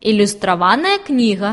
ілюстраваная кніга